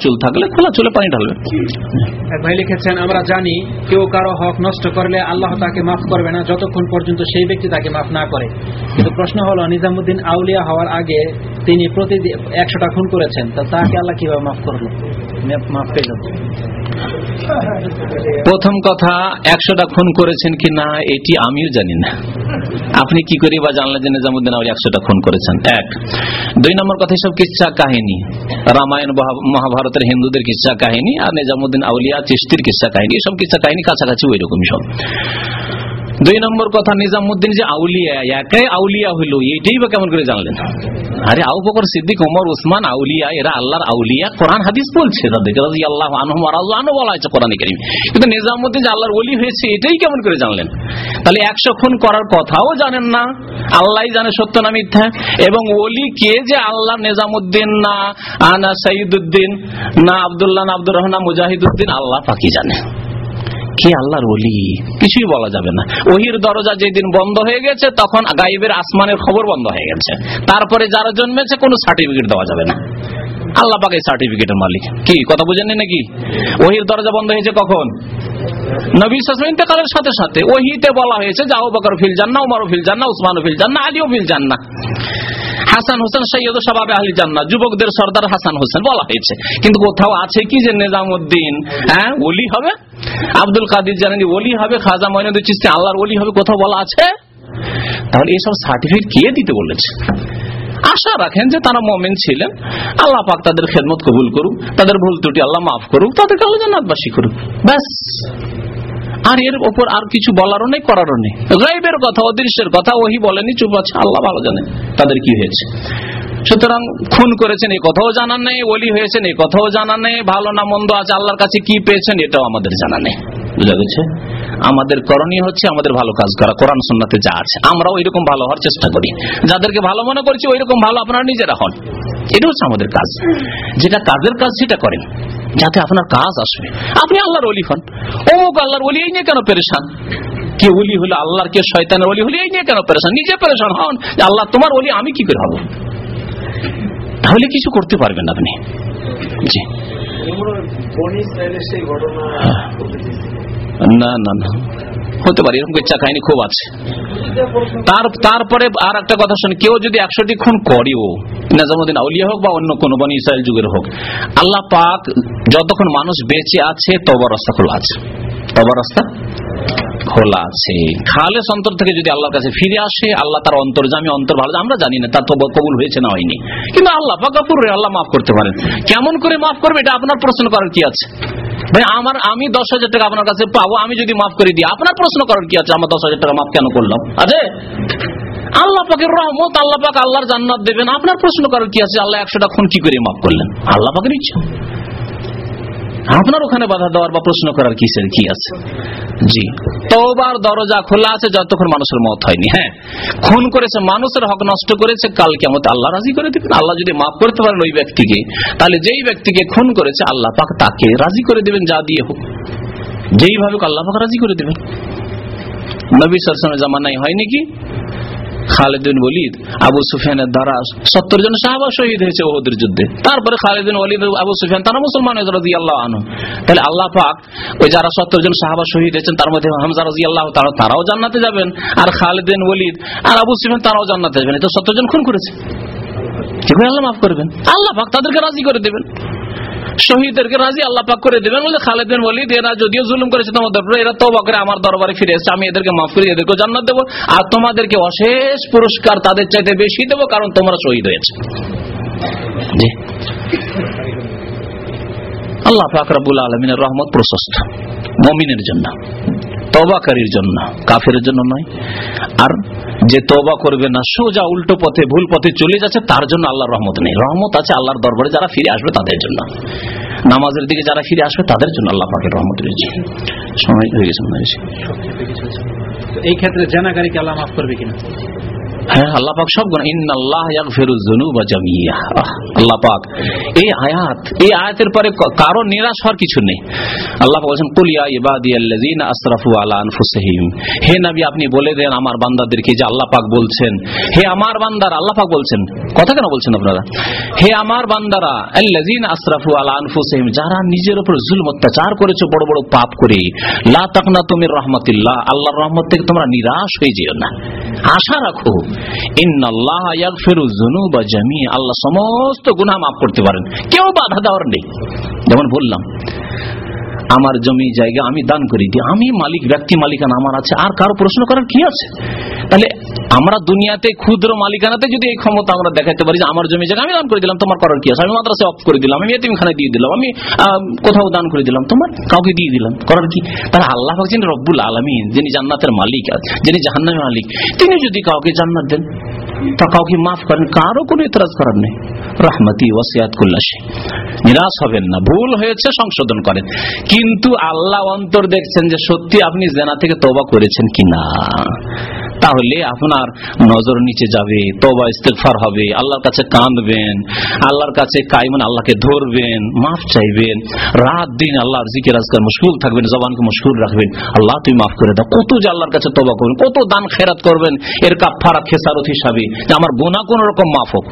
চুল থাকলে খোলা চুলে পানি ঢালবে। ভাই লিখেছেন আমরা জানি কেউ কারও হক নষ্ট করলে আল্লাহ তাকে মাফ করবে না যতক্ষণ পর্যন্ত সেই ব্যক্তি তাকে মাফ না করে। কিন্তু প্রশ্ন হলো নিজামুদ্দিন আউলিয়া হওয়ার আগে তিনি প্রতিদিন একশোটা খুন করেছেন তা তাকে আল্লাহ কীভাবে মাফ করল? মাফ- যাবে। প্রথম কথা একশোটা খুন করেছেন কি না এটি আমিও জানি না। আপনি কি করে বা জানলেন যে নিজামুদ্দিন আউলিয়া একশোটা খুন করেছেন? এক। দুই নম্বর কথা সব কিচ্ছা কাহিনী? রামায়ণ মহাভারতের হিন্দুদের কিচ্ছা কাহিনী আর নিজামুদ্দিন আউলিয়া চিস্তির কিচ্ছা কাহিনী, এসব কিচ্ছা কাহিনী কাছাকাছি ওই রকমই সব। দুই নম্বর কথা, নিজামুদ্দিন যে আউলিয়া, একাই আউলিয়া হইল, এইটাই বা কেমন করে জানলেন? আরে আবু বকর সিদ্দিক, ওমর, উসমান, আউলিয়া, এরা আল্লাহর আউলিয়া, কোরআন, হাদিস বলছে। তাদেরকে আল্লাহ আনহম, আর আল্লাহ বলা হয়েছে কোরআন কিন্তু নিজামুদ্দিন যে আল্লাহর ওলি হয়েছে, এটাই কেমন করে জানলেন? তাহলে একশো খুন করার কথাও জানেন না। আল্লাহ জানে সত্য না মিথ্যা। এবং ওলি কে যে আল্লাহ নিজামুদ্দিন না, আনা সঈদুদ্দিন না আবদুল্লাহ আব্দুর রহমান মুজাহিদুদ্দিন, আল্লাহ পাকি জানে। কে আল্লাহর ওলি? কিছুই বলা যাবে না। ওহির দরজা যেদিন বন্ধ হয়ে গেছে, তখন গাইবের আসমানের খবর বন্ধ হয়ে গেছে। তারপরে যারা জন্মেছে, কোনো সার্টিফিকেট দেওয়া যাবে না। আল্লাহ পাকে সার্টিফিকেটের মালিক। কি, কথা বুঝেননি নাকি? ওহির দরজা বন্ধ হয়েছে কখন? নবী সাসম ইন্তেকালের সাথে সাথে ওহিতে বলা হয়েছে যে বকর ফিল জান্না উমারও ফিল জান্না উসমানও ফিল জান্না আলীও ফিল জান্না হাসান হোসেন সৈয়দ সবাবে আহলি জান্না যুবকদের সর্দার হাসান হোসেন বলা হয়েছে। কিন্তু কোথাও আছে কি যে নিজামুদ্দিন? হ্যাঁ ওলি হবে? আব্দুল কাদির জানেন ওলি হবে? খাজা মইনুদ্দিন চিস্তি আল্লাহর ওলি হবে? কোথাও বলা আছে? তাহলে এইসব সার্টিফিকেট কে দিতে বলেছে? আশা রাখেন যে তারা মমেন ছিলেন। আল্লাহ পাক তাদের খেদমত কবুল করুক, তাদের ভুল ত্রুটি আল্লাহ মাফ করুক, তাদেরকে আল্লাহ জান্নাতবাসী করুক। ব্যাস। আর এর ওপর আর কিছু বলারও নেই, করারও নেই। গাইবের কথা, অদৃশ্যের কথা, ওহি বলেনি, চুপ আছে, আল্লাহ ভালো জানে তাদের কি হয়েছে। সুতরাং খুন করেছেন এই কথাও জানা নেই, ওলি হয়েছেন এই কথাও জানা নেই, ভালো না মন্দ আছে আল্লাহর কাছে কি পেয়েছেন, এটাও আমাদের জানা নেই। বুঝা গেছে? আমাদের করণীয় হচ্ছে আমাদের ভালো কাজ করা কোরআন সন্নাতে যা আছে। আমরাও এরকম ভালো হওয়ার চেষ্টা করি। যাদেরকে ভালো মনে করছি ওই রকম ভালো আপনারা নিজেরা হন। এটা হচ্ছে আমাদের কাজ। যেটা কাজের কাজ সেটা করেন। যাতে আপনার কাজ আসবে। আপনি আল্লাহর অলি হন। অমুক আল্লাহর অলি এই নিয়ে কেন পেরেশান? কে অলি হলো আল্লাহর কে শয়তানের অলি হলে এই নিয়ে কেন পেরেশান? নিজে পেরেশান হন আল্লাহ তোমার অলি আমি কি করে হব? তাহলে কিছু করতে পারবেন আপনি। জি। না না না। হতে পারে, এরকম ইচ্ছা কাহিনী খুব আছে। তার, তারপরে আর একটা কথা শুনে, কেউ যদি একশোটি খুন করেও নাজামুদ্দিন আউলিয়া হোক বা অন্য কোনো বনি ইসরায়েল যুগের হোক, আল্লাহ পাক যতক্ষণ মানুষ বেঁচে আছে তবা রাস্তা খোলা আছে। তবা রাস্তা খোলা আছে। খালেস অন্তর থেকে যদি আল্লাহর কাছে ফিরে আসে, আল্লাহ তার অন্তর্জামী অন্তর ভালো, আমরা জানি না, তার তো কবুল হয়েছে না হয়নি। কিন্তু আল্লাহ পাকাপুর আল্লাহ মাফ করতে পারেন। কেমন করে মাফ করবে, এটা আপনার প্রশ্ন করার কি আছে? ভাই আমার, আমি দশ হাজার টাকা আপনার কাছে পাবো, আমি যদি মাফ করে দিই, আপনার প্রশ্ন করার কি আছে? আমার দশ হাজার টাকা মাফ কেন করলাম? আছে? আল্লাহ পাকের রহমত, আল্লাহ পাক আল্লাহর জান্নাত দেবেন। আপনার প্রশ্ন করার কি আছে? আল্লাহ একশোটা খুন কি করে মাফ করলেন? আল্লাহ পাকের ইচ্ছা। আপনার ওখানে বাধা দেওয়ার বা প্রশ্ন করার কিসের কি আছে? জি। তোবার দরজা খোলা আছে যতক্ষণ মানুষের মত হয়নি হ্যাঁ? খুন করেছে মানুষের হক নষ্ট করেছে, কাল কেমন আল্লাহ রাজি করে দিবেন। আল্লাহ যদি মাফ করতে পারেন ওই ব্যক্তিকে, তাহলে যেই ব্যক্তিকে খুন করেছে আল্লাহ পাক তাকে রাজি করে দেবেন যা দিয়ে হোক। যেইভাবে আল্লাহ পাক রাজি করে দেবেন। নবী সালামের জামানায় হয়নি কি? খালেদিন ওলিদ আবু সুফিয়ানের দ্বারা সত্তর জন সাহাবা শহীদ হয়েছে ওহদের যুদ্ধে। তারপরে খালেদিন ওলিদ আবু সুফিয়ান, তারা মুসলমান হয়েছে রাজি আল্লাহ আনু তাহলে আল্লাহ পাক ওই যারা সত্তর জন সাহাবা শহীদ হয়েছেন, তার মধ্যে হামজা রাজি আল্লাহ তারা তারাও জান্নাতে যাবেন। আর খালেদিন ওলিদ আর আবু সুফিয়ান, তারাও জান্নাতে যাবেন। তো সত্তর জন খুন করেছে। আল্লাহ মাফ করবেন? আল্লাহ পাক তাদেরকে রাজি করে দেবেন। শহীদদেরকে রাজি আল্লাহ পাক করে দেবেন। বলে খালেদিন ওলিদ এরা যদিও জুলুম করেছে তোমাদের উপরে, এরা তো করে আমার দরবারে ফিরে এসেছে। আমি এদেরকে মাফ করি এদেরকে জান্নাত দেবো। আর তোমাদেরকে অশেষ পুরস্কার তাদের চাইতে বেশি দেবো, কারণ তোমরা শহীদ হয়েছে। জি। আল্লাহ পাক রাবুল আলমিনের রহমত প্রশস্ত। মমিনের জন্য তবাকারীর জন্য, কাফের জন্য নয়। আর যে তবা করবে না, সোজা উল্টো পথে, ভুল পথে চলে যাচ্ছে, তার জন্য আল্লাহর রহমত নেই। রহমত আছে আল্লাহর দরবারে, যারা ফিরে আসবে তাদের জন্য। নামাজের দিকে যারা ফিরে আসবে তাদের জন্য আল্লাহ পাকের রহমত রয়েছে। সময় হয়ে গেছে মনে হয়েছে এই ক্ষেত্রে জানাকারীকে আল্লাহ মাফ করবে কিনা? হ্যাঁ আল্লাহ পাক সব গুণ যুনুবা জামিয়া। আল্লাহ পাক এই আয়াত এই আয়াতের পরে কারও নিরাশ হওয়ার কিছু নেই। আল্লাহ পাক বলেন কুল ইয়া ইবাদিয়াল্লাযিনা আসরাফু আলা আনফুসিহিম। হে নবী আপনি বলে দেন আমার বান্দাদেরকে যে আল্লাহ পাক বলছেন। হে আমার বান্দার আল্লাহ পাক বলছেন। কথা কেন বলছেন আপনারা? হে আমার বান্দারা, আল্লাযিনা আসরাফু আলা আনফুসিহিম, যারা নিজের উপর জুলম অত্যাচার করেছ, বড় বড় পাপ করে, লা তাকনাতু মির রাহমাতিল্লাহ, আল্লাহর রহমত থেকে তোমরা নিরাশ হয়ে যেও না। আশা রাখো, ইন্নাল্লাহ ইয়াগফিরু যুনুবা জামিয়া আল্লাহ সমস্ত গুনাহ মাফ করতে পারেন। কেউ বাধা দেওয়ার নেই। যেমন বললাম, আমার জমি জায়গা আমি দান করে দিই আমি মালিক, ব্যক্তি মালিকানা আমার আছে, আর কারও প্রশ্ন করার কি আছে? তাহলে আমরা দুনিয়াতে ক্ষুদ্র মালিকানাতে যদি এই ক্ষমতা আমরা দেখাতে পারি যে আমার জমি জায়গা, আমি দান করে দিলাম, তোমার করার কি আছে? আমি মাদ্রাসে অফ করে দিলাম, আমি এতিমখানায় দিয়ে দিলাম, আমি কোথাও দান করে দিলাম, তোমার কাউকে দিয়ে দিলাম, করার কি? তাহলে আল্লাহ যিনি রব্বুল আলমিন, যিনি জান্নাতের মালিক যিনি জাহান্নামের মালিক, তিনি যদি কাউকে জান্নাত দেন, তা কাউকে মাফ করেন, কারও কোনো এতরাজ করার নেই। রহমতি ওয়াসিয়াত কুল্লাসী নিরাশ হবেন না, ভুল হয়েছে, সংশোধন করেন। কিন্তু আল্লাহ অন্তর দেখছেন যে সত্যি আপনি জেনা থেকে তবা করেছেন কিনা? তাহলে আপনার নজর নিচে যাবে তোবা ইস্তেগফার হবে, আল্লাহর কাছে কাঁদবেন, আল্লাহর কাছে কাইমান আল্লাহকে ধরবেন, মাফ চাইবেন, রাত দিন আল্লাহর জিকির আজকাল মুশকুল থাকবেন, জবানকে মুশকুল রাখবেন, আল্লাহ তুমি মাফ করে দাও। কত যে আল্লাহর কাছে তবা করবেন, কত দান খেরাত করবেন, এর কাফারা খেসারত হিসাবে আমার গোনা কোন রকম মাফ হোক।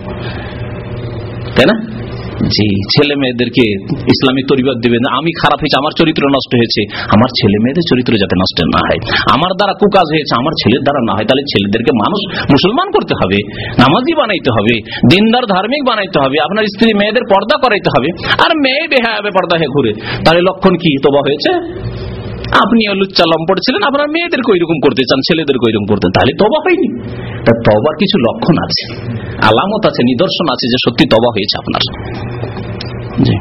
তাই না? জি, ছেলে মেয়েদেরকে ইসলামিক তরিবাদ দিবেন আমি খারাপ হয়েছে, আমার চরিত্র নষ্ট হয়েছে। আমার ছেলে মেয়েদের চরিত্র যাতে নষ্ট না হয়। আমার দ্বারা কুকাজ হয়েছে, আমার ছেলের দ্বারা না হয়। তাহলে ছেলেদেরকে মানুষ মুসলমান করতে হবে, নামাজি বানাইতে হবে, দিনদার ধার্মিক বানাইতে হবে, আপনার স্ত্রী মেয়েদের পর্দা করাইতে হবে। আর মেয়ে বেহায় হবে পর্দা হয়ে ঘুরে। তাহলে লক্ষণ কি? তোবা হয়েছে? আপনি লুচ্চা লম্পট ছিলেন আপনার মেয়েদেরকে ওইরকম করতে চান ছেলেদেরকে ওইরকম করতেন তাহলে তবা হয়নি। তবার কিছু লক্ষণ আছে, আলামত আছে, নিদর্শন আছে যে সত্যি তবা হয়েছে আপনার। জি।